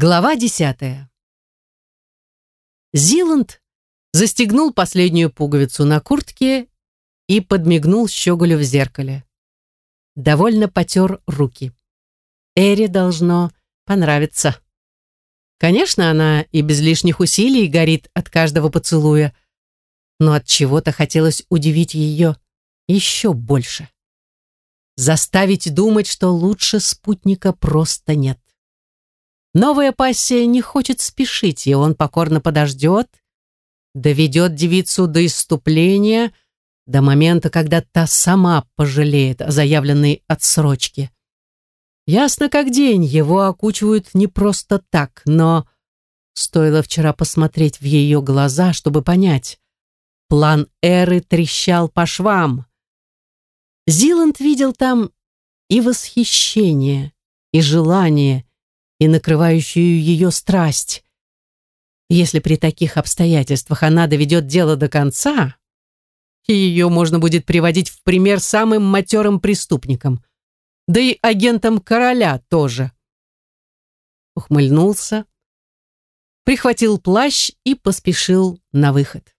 Глава десятая. Зиланд застегнул последнюю пуговицу на куртке и подмигнул Щеголю в зеркале. Довольно потер руки. Эре должно понравиться. Конечно, она и без лишних усилий горит от каждого поцелуя, но от чего-то хотелось удивить ее еще больше. Заставить думать, что лучше спутника просто нет. Новая пассия не хочет спешить, и он покорно подождет, доведет девицу до иступления, до момента, когда та сама пожалеет о заявленной отсрочке. Ясно как день, его окучивают не просто так, но стоило вчера посмотреть в ее глаза, чтобы понять. План Эры трещал по швам. Зиланд видел там и восхищение, и желание, и накрывающую ее страсть. Если при таких обстоятельствах она доведет дело до конца, ее можно будет приводить в пример самым матерым преступникам, да и агентам короля тоже. Ухмыльнулся, прихватил плащ и поспешил на выход.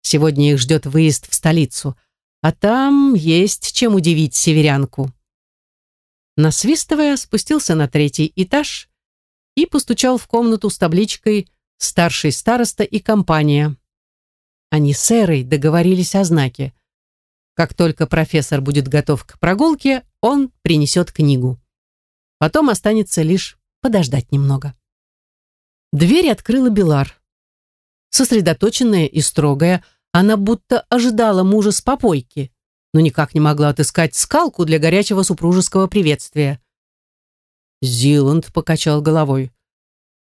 Сегодня их ждет выезд в столицу, а там есть чем удивить северянку насвистывая, спустился на третий этаж и постучал в комнату с табличкой «Старший староста и компания». Они с Эрой договорились о знаке. Как только профессор будет готов к прогулке, он принесет книгу. Потом останется лишь подождать немного. Дверь открыла Белар. Сосредоточенная и строгая, она будто ожидала мужа с попойки но никак не могла отыскать скалку для горячего супружеского приветствия. Зиланд покачал головой.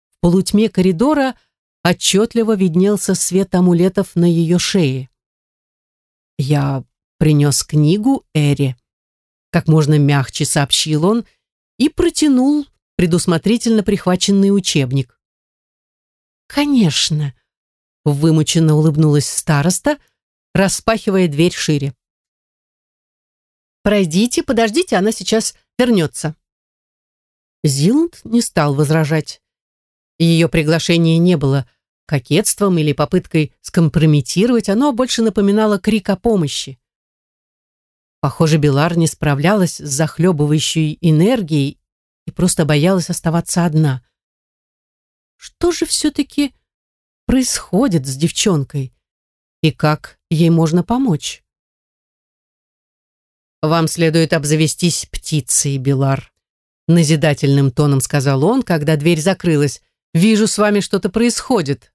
В полутьме коридора отчетливо виднелся свет амулетов на ее шее. «Я принес книгу Эри», — как можно мягче сообщил он и протянул предусмотрительно прихваченный учебник. «Конечно», — вымученно улыбнулась староста, распахивая дверь шире. Пройдите, подождите, она сейчас вернется. Зиланд не стал возражать. Ее приглашение не было кокетством или попыткой скомпрометировать, оно больше напоминало крик о помощи. Похоже, Белар не справлялась с захлебывающей энергией и просто боялась оставаться одна. Что же все-таки происходит с девчонкой? И как ей можно помочь? «Вам следует обзавестись птицей, Билар», назидательным тоном сказал он, когда дверь закрылась. «Вижу, с вами что-то происходит».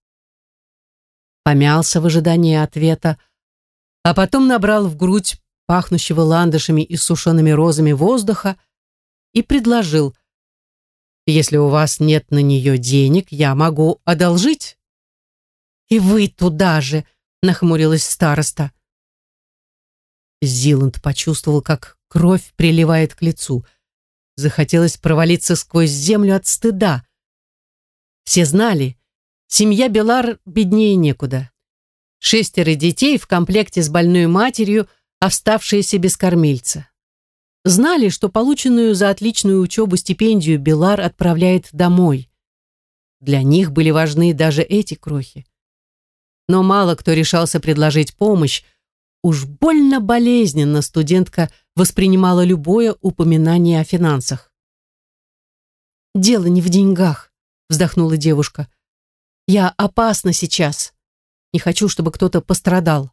Помялся в ожидании ответа, а потом набрал в грудь пахнущего ландышами и сушеными розами воздуха и предложил, «Если у вас нет на нее денег, я могу одолжить». «И вы туда же», — нахмурилась староста. Зиланд почувствовал, как кровь приливает к лицу. Захотелось провалиться сквозь землю от стыда. Все знали, семья Белар беднее некуда. Шестеро детей в комплекте с больной матерью, оставшиеся без кормильца. Знали, что полученную за отличную учебу стипендию Белар отправляет домой. Для них были важны даже эти крохи. Но мало кто решался предложить помощь, Уж больно болезненно студентка воспринимала любое упоминание о финансах. «Дело не в деньгах», — вздохнула девушка. «Я опасна сейчас. Не хочу, чтобы кто-то пострадал».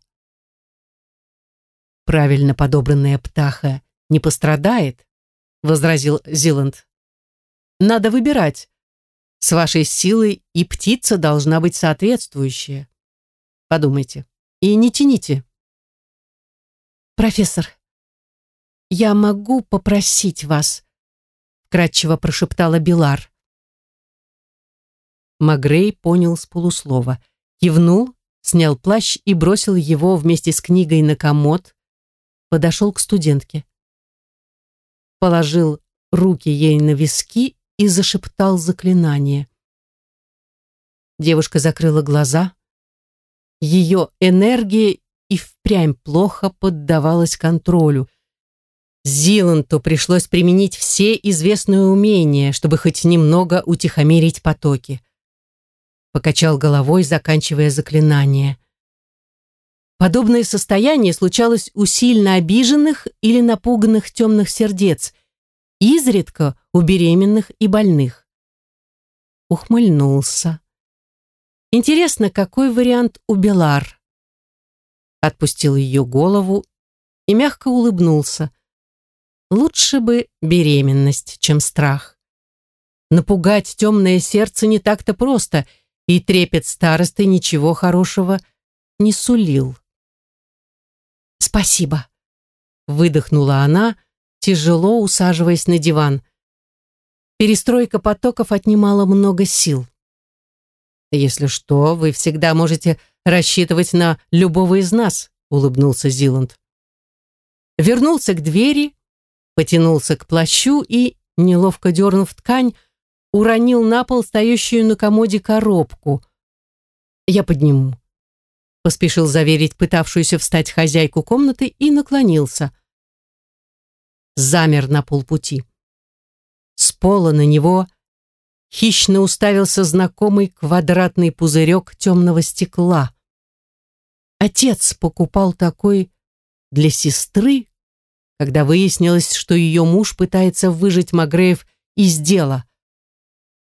«Правильно подобранная птаха не пострадает», — возразил Зиланд. «Надо выбирать. С вашей силой и птица должна быть соответствующая. Подумайте. И не тяните». «Профессор, я могу попросить вас?» кратчево прошептала Билар. Магрей понял с полуслова, кивнул, снял плащ и бросил его вместе с книгой на комод, подошел к студентке. Положил руки ей на виски и зашептал заклинание. Девушка закрыла глаза. Ее энергия и впрямь плохо поддавалась контролю. Зиланту пришлось применить все известные умения, чтобы хоть немного утихомирить потоки. Покачал головой, заканчивая заклинание. Подобное состояние случалось у сильно обиженных или напуганных темных сердец, изредка у беременных и больных. Ухмыльнулся. Интересно, какой вариант у Белар? Отпустил ее голову и мягко улыбнулся. Лучше бы беременность, чем страх. Напугать темное сердце не так-то просто, и трепет старосты ничего хорошего не сулил. «Спасибо», — выдохнула она, тяжело усаживаясь на диван. Перестройка потоков отнимала много сил. «Если что, вы всегда можете рассчитывать на любого из нас», — улыбнулся Зиланд. Вернулся к двери, потянулся к плащу и, неловко дернув ткань, уронил на пол стоящую на комоде коробку. «Я подниму», — поспешил заверить пытавшуюся встать хозяйку комнаты и наклонился. Замер на полпути. С пола на него хищно уставился знакомый квадратный пузырек темного стекла. Отец покупал такой для сестры когда выяснилось, что ее муж пытается выжить Магреев из дела.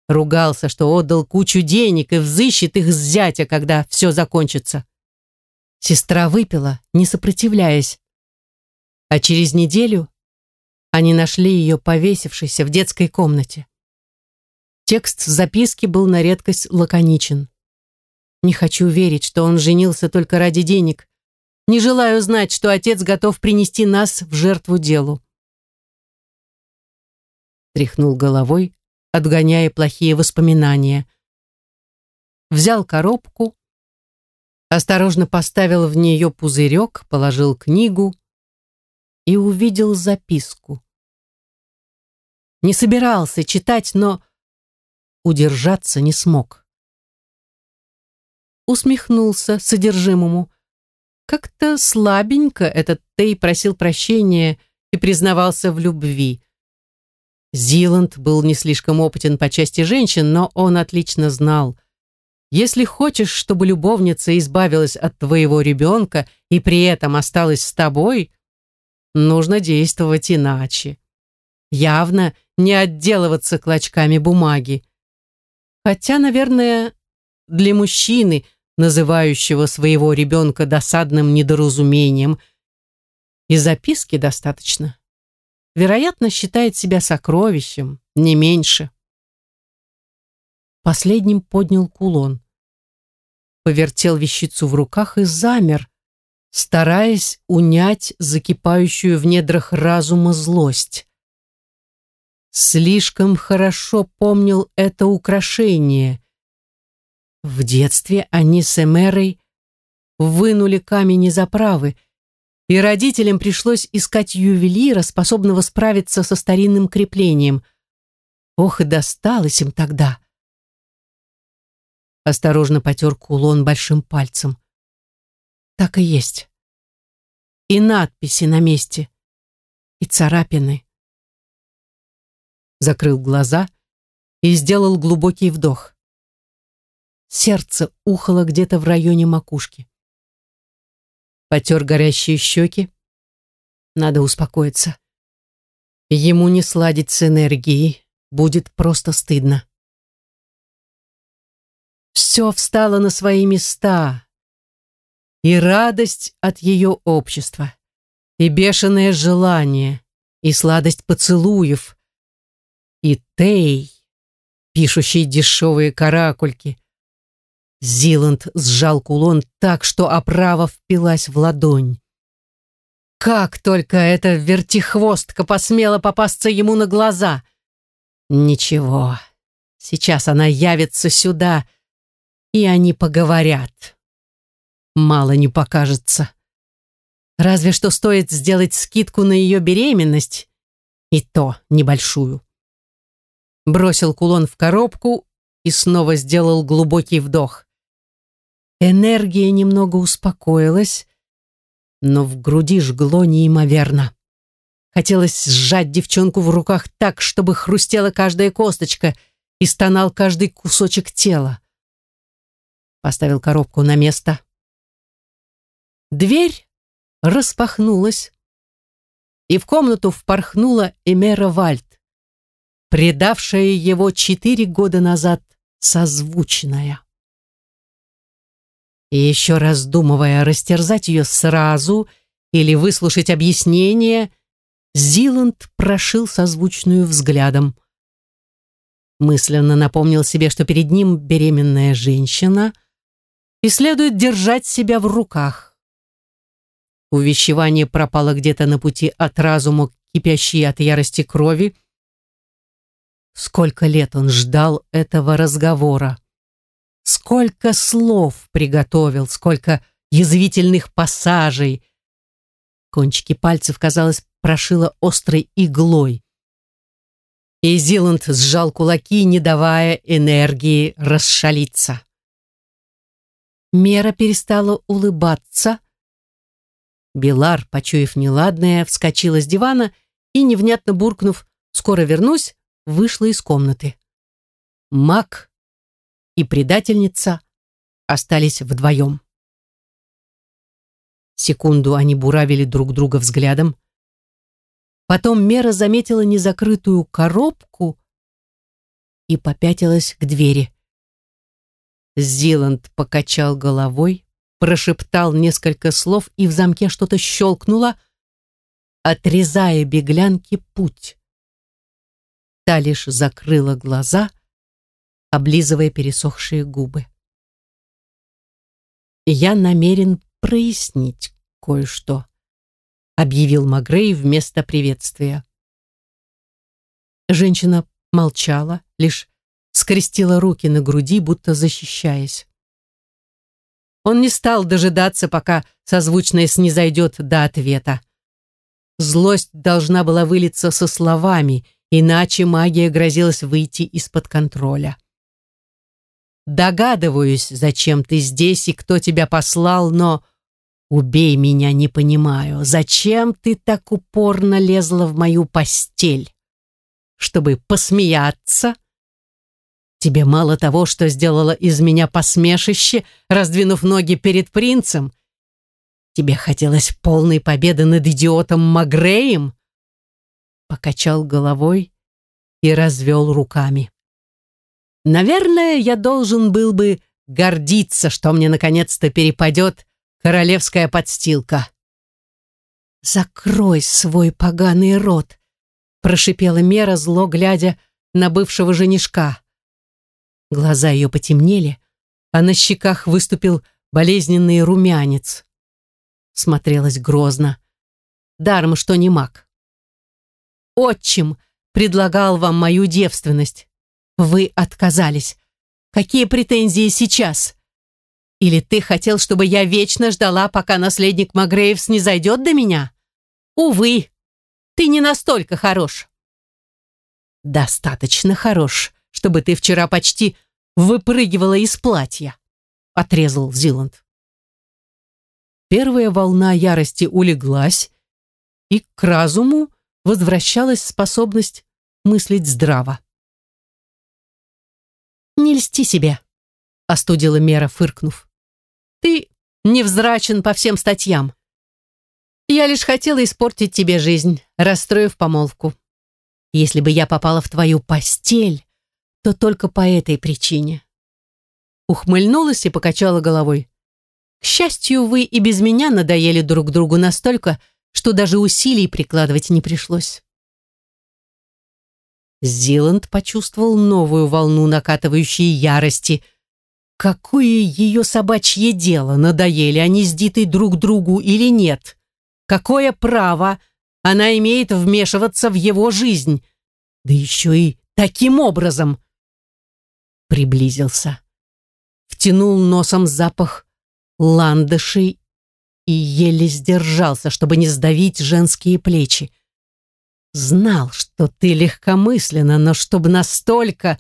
Ругался, что отдал кучу денег и взыщет их с зятя, когда все закончится. Сестра выпила, не сопротивляясь. А через неделю они нашли ее повесившейся в детской комнате. Текст записки был на редкость лаконичен. «Не хочу верить, что он женился только ради денег. Не желаю знать, что отец готов принести нас в жертву делу. Тряхнул головой, отгоняя плохие воспоминания. Взял коробку, осторожно поставил в нее пузырек, положил книгу и увидел записку. Не собирался читать, но удержаться не смог. Усмехнулся содержимому. Как-то слабенько этот Тей просил прощения и признавался в любви. Зиланд был не слишком опытен по части женщин, но он отлично знал. Если хочешь, чтобы любовница избавилась от твоего ребенка и при этом осталась с тобой, нужно действовать иначе. Явно не отделываться клочками бумаги. Хотя, наверное, для мужчины – называющего своего ребенка досадным недоразумением. И записки достаточно. Вероятно, считает себя сокровищем, не меньше. Последним поднял кулон. Повертел вещицу в руках и замер, стараясь унять закипающую в недрах разума злость. Слишком хорошо помнил это украшение, в детстве они с Эмерой вынули камень из оправы, и родителям пришлось искать ювелира, способного справиться со старинным креплением. Ох, и досталось им тогда. Осторожно потер кулон большим пальцем. Так и есть. И надписи на месте, и царапины. Закрыл глаза и сделал глубокий вдох. Сердце ухало где-то в районе макушки. Потер горящие щеки. Надо успокоиться. Ему не сладить с энергией, будет просто стыдно. Все встало на свои места. И радость от ее общества, и бешеное желание, и сладость поцелуев, и Тей, пишущий дешевые каракульки, Зиланд сжал кулон так, что оправа впилась в ладонь. Как только эта вертихвостка посмела попасться ему на глаза! Ничего, сейчас она явится сюда, и они поговорят. Мало не покажется. Разве что стоит сделать скидку на ее беременность, и то небольшую. Бросил кулон в коробку и снова сделал глубокий вдох. Энергия немного успокоилась, но в груди жгло неимоверно. Хотелось сжать девчонку в руках так, чтобы хрустела каждая косточка и стонал каждый кусочек тела. Поставил коробку на место. Дверь распахнулась, и в комнату впорхнула Эмера Вальд, предавшая его четыре года назад созвучная. И еще раздумывая, растерзать ее сразу или выслушать объяснение, Зиланд прошил созвучную взглядом. Мысленно напомнил себе, что перед ним беременная женщина, и следует держать себя в руках. Увещевание пропало где-то на пути от разума, кипящей от ярости крови. Сколько лет он ждал этого разговора. Сколько слов приготовил, сколько язвительных пассажей. Кончики пальцев, казалось, прошило острой иглой. И Зиланд сжал кулаки, не давая энергии расшалиться. Мера перестала улыбаться. Белар, почуяв неладное, вскочила с дивана и, невнятно буркнув «скоро вернусь», вышла из комнаты. Мак и предательница остались вдвоем. Секунду они буравили друг друга взглядом. Потом Мера заметила незакрытую коробку и попятилась к двери. Зиланд покачал головой, прошептал несколько слов, и в замке что-то щелкнуло, отрезая беглянке путь. Та лишь закрыла глаза, облизывая пересохшие губы. «Я намерен прояснить кое-что», объявил Магрей вместо приветствия. Женщина молчала, лишь скрестила руки на груди, будто защищаясь. Он не стал дожидаться, пока созвучное снизойдет до ответа. Злость должна была вылиться со словами, иначе магия грозилась выйти из-под контроля. «Догадываюсь, зачем ты здесь и кто тебя послал, но Убей меня, не понимаю, зачем ты так упорно лезла в мою постель? Чтобы посмеяться? Тебе мало того, что сделала из меня посмешище, раздвинув ноги перед принцем? Тебе хотелось полной победы над идиотом Магреем? Покачал головой и развел руками. Наверное, я должен был бы гордиться, что мне наконец-то перепадет королевская подстилка. «Закрой свой поганый рот», — прошипела Мера, зло глядя на бывшего женишка. Глаза ее потемнели, а на щеках выступил болезненный румянец. Смотрелась грозно. Даром, что не маг. «Отчим предлагал вам мою девственность. Вы отказались. Какие претензии сейчас?» Или ты хотел, чтобы я вечно ждала, пока наследник Магреев снизойдет до меня? Увы, ты не настолько хорош. Достаточно хорош, чтобы ты вчера почти выпрыгивала из платья, отрезал Зиланд. Первая волна ярости улеглась, и к разуму возвращалась способность мыслить здраво. «Не льсти себе», — остудила Мера, фыркнув. Ты невзрачен по всем статьям. Я лишь хотела испортить тебе жизнь, расстроив помолвку. Если бы я попала в твою постель, то только по этой причине. Ухмыльнулась и покачала головой. К счастью, вы и без меня надоели друг другу настолько, что даже усилий прикладывать не пришлось. Зиланд почувствовал новую волну накатывающей ярости – Какое ее собачье дело, надоели они с Дитой друг другу или нет? Какое право она имеет вмешиваться в его жизнь? Да еще и таким образом. Приблизился. Втянул носом запах ландышей и еле сдержался, чтобы не сдавить женские плечи. Знал, что ты легкомысленно, но чтобы настолько...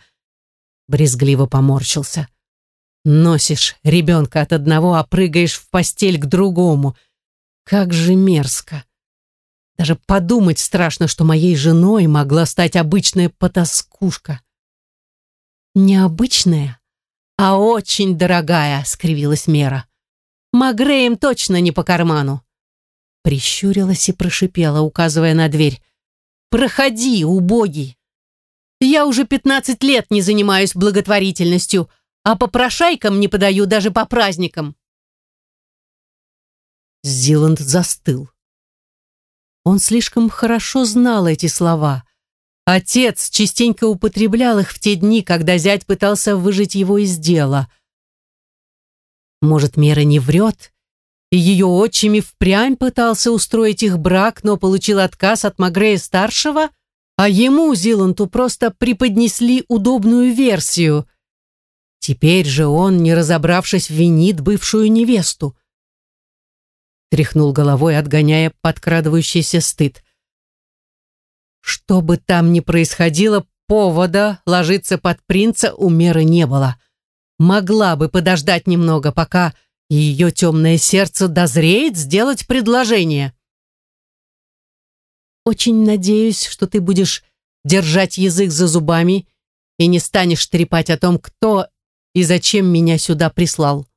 Брезгливо поморщился. — Носишь ребенка от одного, а прыгаешь в постель к другому. Как же мерзко. Даже подумать страшно, что моей женой могла стать обычная потаскушка. Необычная, а очень дорогая, скривилась Мера. Магреем точно не по карману. Прищурилась и прошипела, указывая на дверь. «Проходи, убогий! Я уже пятнадцать лет не занимаюсь благотворительностью, а попрошайкам не подаю даже по праздникам». Зиланд застыл. Он слишком хорошо знал эти слова. Отец частенько употреблял их в те дни, когда зять пытался выжить его из дела. Может, Мера не врет, и ее отчими впрямь пытался устроить их брак, но получил отказ от Магрея-старшего, а ему, Зиланту, просто преподнесли удобную версию. Теперь же он, не разобравшись, винит бывшую невесту тряхнул головой, отгоняя подкрадывающийся стыд. Что бы там ни происходило, повода ложиться под принца у Меры не было. Могла бы подождать немного, пока ее темное сердце дозреет сделать предложение. «Очень надеюсь, что ты будешь держать язык за зубами и не станешь трепать о том, кто и зачем меня сюда прислал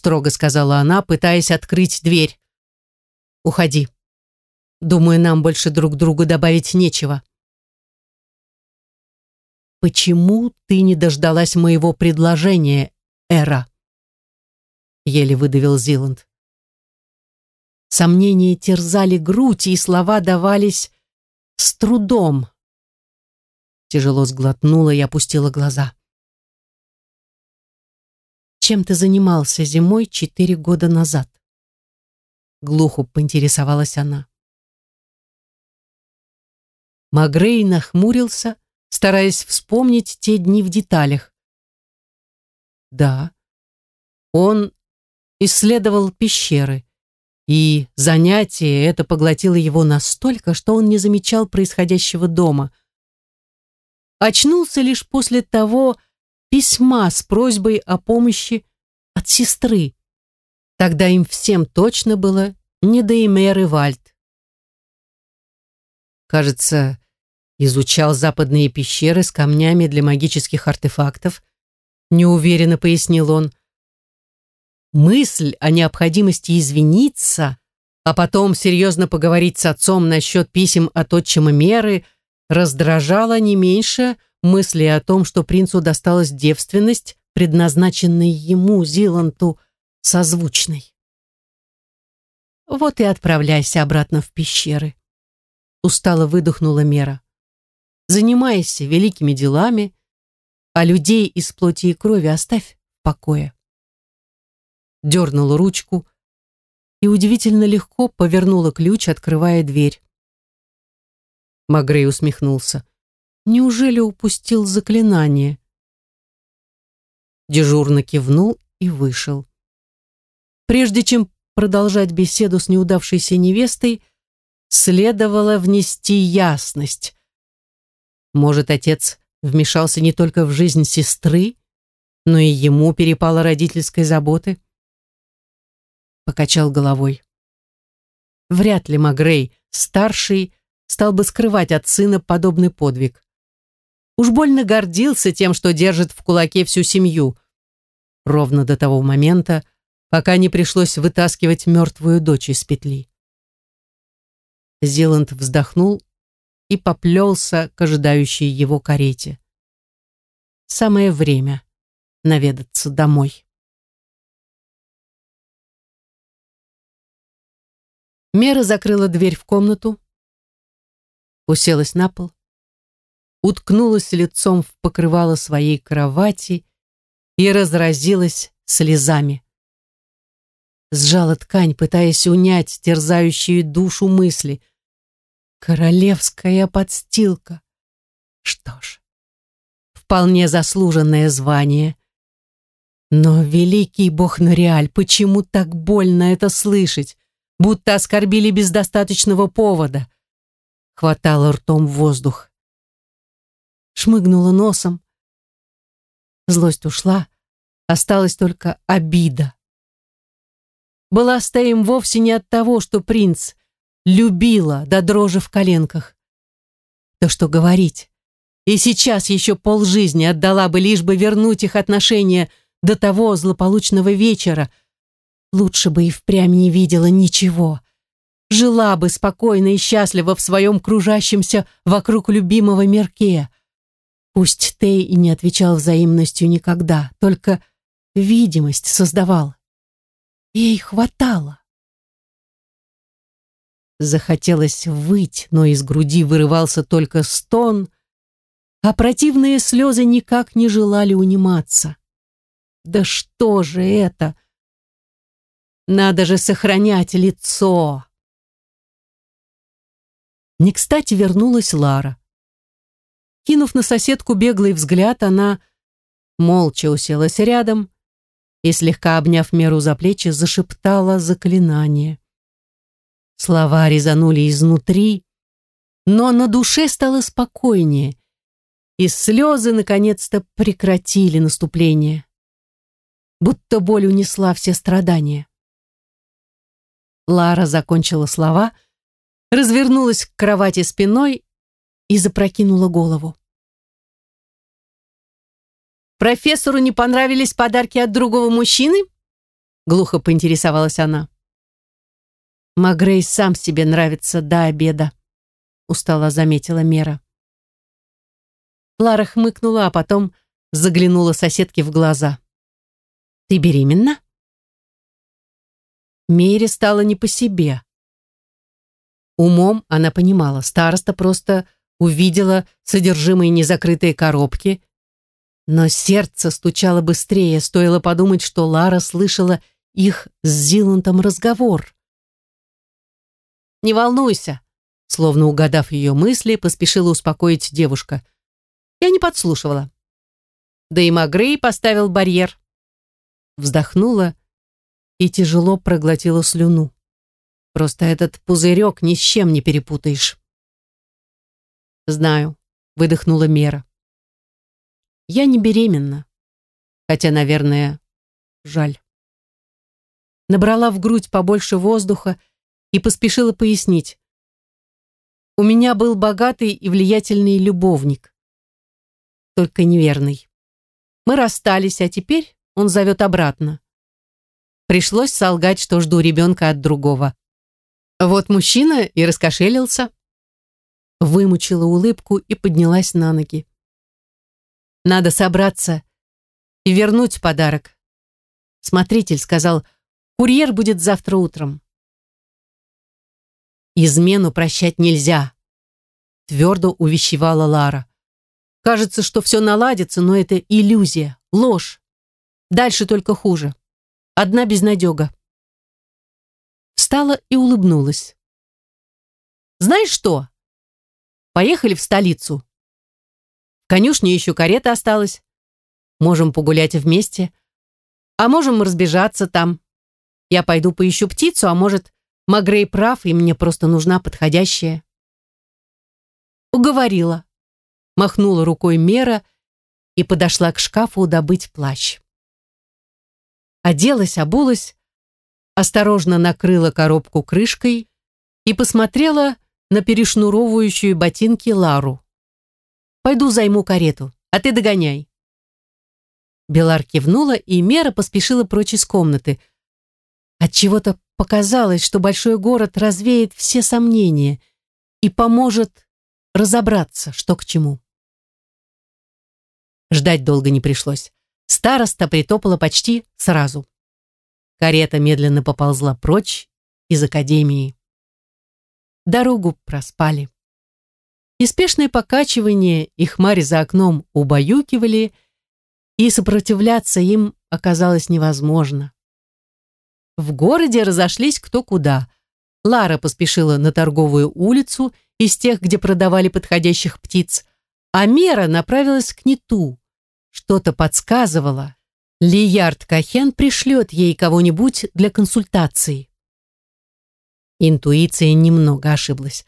строго сказала она, пытаясь открыть дверь. «Уходи. Думаю, нам больше друг другу добавить нечего». «Почему ты не дождалась моего предложения, Эра?» Еле выдавил Зиланд. Сомнения терзали грудь, и слова давались с трудом. Тяжело сглотнула и опустила глаза чем ты занимался зимой четыре года назад?» Глухо поинтересовалась она. Магрей нахмурился, стараясь вспомнить те дни в деталях. Да, он исследовал пещеры, и занятие это поглотило его настолько, что он не замечал происходящего дома. Очнулся лишь после того, письма с просьбой о помощи от сестры. Тогда им всем точно было не до Эмеры Вальд. Кажется, изучал западные пещеры с камнями для магических артефактов, неуверенно пояснил он. Мысль о необходимости извиниться, а потом серьезно поговорить с отцом насчет писем от отчима Меры раздражала не меньше, мысли о том, что принцу досталась девственность, предназначенной ему, Зиланту, созвучной. «Вот и отправляйся обратно в пещеры», — устало выдохнула Мера. «Занимайся великими делами, а людей из плоти и крови оставь в покое». Дернула ручку и удивительно легко повернула ключ, открывая дверь. Магрей усмехнулся. Неужели упустил заклинание? Дежурно кивнул и вышел. Прежде чем продолжать беседу с неудавшейся невестой, следовало внести ясность. Может, отец вмешался не только в жизнь сестры, но и ему перепало родительской заботы? Покачал головой. Вряд ли Магрей, старший, стал бы скрывать от сына подобный подвиг. Уж больно гордился тем, что держит в кулаке всю семью. Ровно до того момента, пока не пришлось вытаскивать мертвую дочь из петли. Зиланд вздохнул и поплелся к ожидающей его карете. Самое время наведаться домой. Мера закрыла дверь в комнату, уселась на пол уткнулась лицом в покрывало своей кровати и разразилась слезами. Сжала ткань, пытаясь унять терзающие душу мысли. Королевская подстилка. Что ж, вполне заслуженное звание. Но, великий бог Нориаль, почему так больно это слышать? Будто оскорбили без достаточного повода. Хватало ртом воздух шмыгнула носом. Злость ушла, осталась только обида. Была Стейм вовсе не от того, что принц любила до дрожи в коленках. Да что говорить. И сейчас еще полжизни отдала бы, лишь бы вернуть их отношения до того злополучного вечера. Лучше бы и впрямь не видела ничего. Жила бы спокойно и счастливо в своем кружащемся вокруг любимого мерке. Пусть Тей и не отвечал взаимностью никогда, только видимость создавал. Ей хватало. Захотелось выть, но из груди вырывался только стон, а противные слезы никак не желали униматься. Да что же это? Надо же сохранять лицо. Не кстати вернулась Лара. Кинув на соседку беглый взгляд, она молча уселась рядом и, слегка обняв меру за плечи, зашептала заклинание. Слова резанули изнутри, но на душе стало спокойнее, и слезы наконец-то прекратили наступление. Будто боль унесла все страдания. Лара закончила слова, развернулась к кровати спиной и запрокинула голову. «Профессору не понравились подарки от другого мужчины?» Глухо поинтересовалась она. Магрей сам себе нравится до обеда, устало заметила Мера. Лара хмыкнула, а потом заглянула соседке в глаза. «Ты беременна?» Мере стало не по себе. Умом она понимала, староста просто увидела содержимое незакрытой коробки, но сердце стучало быстрее, стоило подумать, что Лара слышала их с Зилантом разговор. Не волнуйся, словно угадав ее мысли, поспешила успокоить девушка. Я не подслушивала. Да и Магрей поставил барьер. Вздохнула и тяжело проглотила слюну. Просто этот пузырек ни с чем не перепутаешь. Знаю, выдохнула Мера. Я не беременна. Хотя, наверное, жаль. Набрала в грудь побольше воздуха и поспешила пояснить. У меня был богатый и влиятельный любовник. Только неверный. Мы расстались, а теперь он зовет обратно. Пришлось солгать, что жду ребенка от другого. Вот мужчина и раскошелился. Вымучила улыбку и поднялась на ноги. Надо собраться и вернуть подарок. Смотритель сказал, курьер будет завтра утром. Измену прощать нельзя, твердо увещевала Лара. Кажется, что все наладится, но это иллюзия, ложь. Дальше только хуже. Одна безнадега. Встала и улыбнулась. Знаешь что? Поехали в столицу. В конюшне еще карета осталась. Можем погулять вместе. А можем разбежаться там. Я пойду поищу птицу, а может, Магрей прав, и мне просто нужна подходящая. Уговорила. Махнула рукой Мера и подошла к шкафу добыть плащ. Оделась, обулась, осторожно накрыла коробку крышкой и посмотрела на перешнуровывающую ботинки Лару. «Пойду займу карету, а ты догоняй». Белар кивнула, и Мера поспешила прочь из комнаты. Отчего-то Показалось, что большой город развеет все сомнения и поможет разобраться, что к чему. Ждать долго не пришлось. Староста притопала почти сразу. Карета медленно поползла прочь из академии. Дорогу проспали. Неспешное покачивание и хмарь за окном убаюкивали, и сопротивляться им оказалось невозможно. В городе разошлись кто куда. Лара поспешила на торговую улицу из тех, где продавали подходящих птиц, а Мера направилась к Нету. Что-то подсказывало. Лиярд Кахен пришлет ей кого-нибудь для консультации. Интуиция немного ошиблась.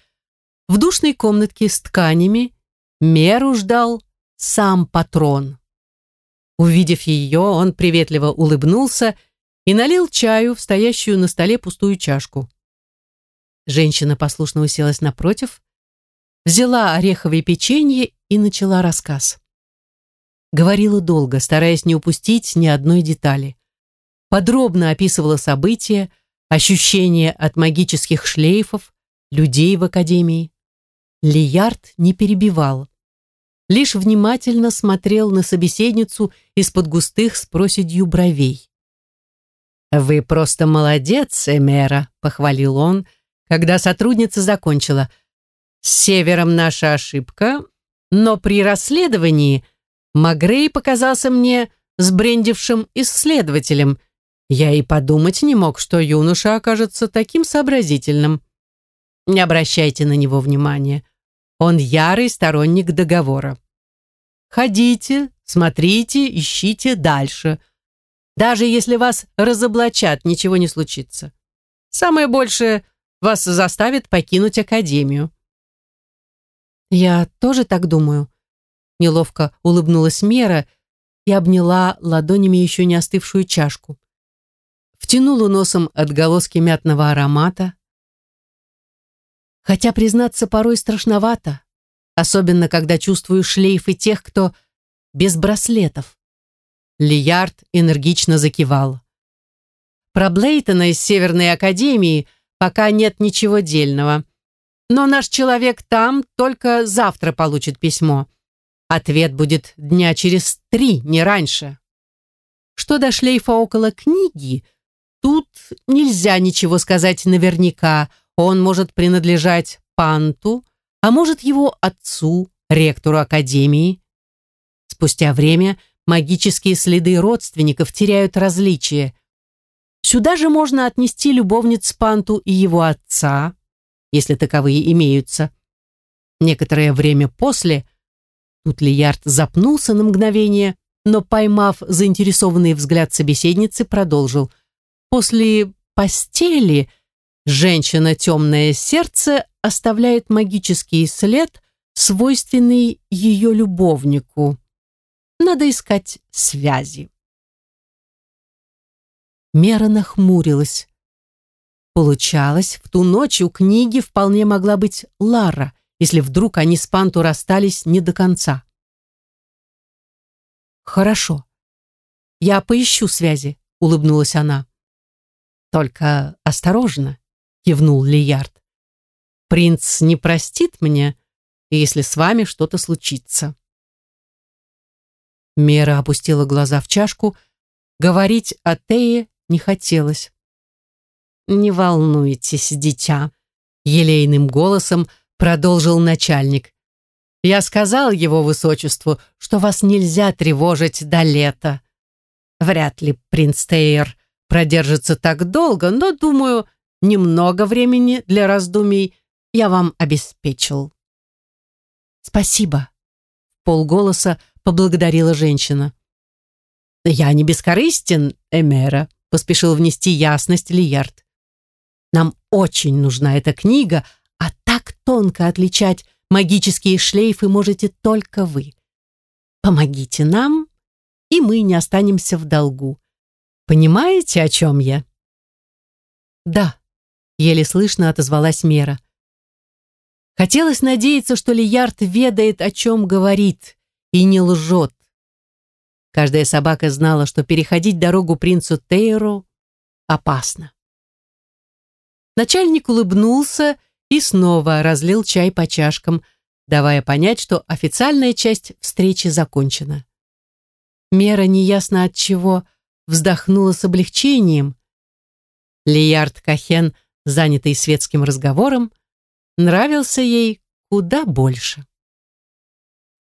В душной комнатке с тканями Меру ждал сам патрон. Увидев ее, он приветливо улыбнулся и налил чаю в стоящую на столе пустую чашку. Женщина послушно уселась напротив, взяла ореховое печенье и начала рассказ. Говорила долго, стараясь не упустить ни одной детали. Подробно описывала события, ощущения от магических шлейфов, людей в академии. Лиярд не перебивал. Лишь внимательно смотрел на собеседницу из-под густых с проседью бровей. «Вы просто молодец, Эмера», — похвалил он, когда сотрудница закончила. «С севером наша ошибка, но при расследовании Магрей показался мне сбрендившим исследователем. Я и подумать не мог, что юноша окажется таким сообразительным. Не обращайте на него внимания. Он ярый сторонник договора. Ходите, смотрите, ищите дальше. Даже если вас разоблачат, ничего не случится. Самое большее вас заставит покинуть академию. Я тоже так думаю. Неловко улыбнулась Мера и обняла ладонями еще не остывшую чашку. Втянула носом отголоски мятного аромата, Хотя, признаться, порой страшновато, особенно когда чувствую шлейфы тех, кто без браслетов. Лиярд энергично закивал. Про Блейтона из Северной Академии пока нет ничего дельного. Но наш человек там только завтра получит письмо. Ответ будет дня через три, не раньше. Что до шлейфа около книги, тут нельзя ничего сказать наверняка, он может принадлежать Панту, а может его отцу, ректору Академии. Спустя время магические следы родственников теряют различие. Сюда же можно отнести любовниц Панту и его отца, если таковые имеются. Некоторое время после, тут Лиярд запнулся на мгновение, но, поймав заинтересованный взгляд собеседницы, продолжил. После постели – Женщина темное сердце оставляет магический след, свойственный ее любовнику. Надо искать связи. Мера нахмурилась. Получалось, в ту ночь у книги вполне могла быть Лара, если вдруг они с Панту расстались не до конца. «Хорошо. Я поищу связи», — улыбнулась она. «Только осторожно кивнул Лиярд. Принц не простит мне, если с вами что-то случится. Мера опустила глаза в чашку. Говорить о Тее не хотелось. «Не волнуйтесь, дитя», — елейным голосом продолжил начальник. «Я сказал его высочеству, что вас нельзя тревожить до лета. Вряд ли принц Тейер продержится так долго, но, думаю, немного времени для раздумий я вам обеспечил. Спасибо, полголоса поблагодарила женщина. Я не бескорыстен, Эмера, поспешил внести ясность Лиярд. Нам очень нужна эта книга, а так тонко отличать магические шлейфы можете только вы. Помогите нам, и мы не останемся в долгу. Понимаете, о чем я? Да, еле слышно отозвалась Мера. Хотелось надеяться, что Лиярд ведает, о чем говорит, и не лжет. Каждая собака знала, что переходить дорогу принцу Тейру опасно. Начальник улыбнулся и снова разлил чай по чашкам, давая понять, что официальная часть встречи закончена. Мера неясно от чего вздохнула с облегчением. Лиярд Кахен занятый светским разговором, нравился ей куда больше.